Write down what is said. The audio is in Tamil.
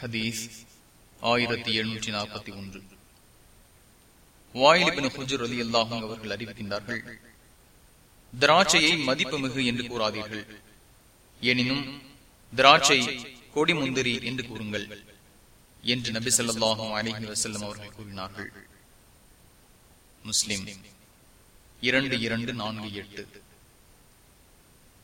ஹதீஸ் ஆயிரத்தி எழுநூற்றி நாற்பத்தி ஒன்று. வாயிலிபின் ஹுஜர் அலி அல்லாஹும் அவர்கள் அறிவிக்கின்றார்கள் திராட்சையை மதிப்பு மிகு என்று கூறாதீர்கள் எனினும் திராட்சை கொடிமுந்திரி என்று கூறுங்கள் என்று நபி சொல்லாஹும் அலிஹி வசல்லம் அவர்கள் கூறினார்கள். முஸ்லிம் இரண்டு இரண்டு நான்கு எட்டு.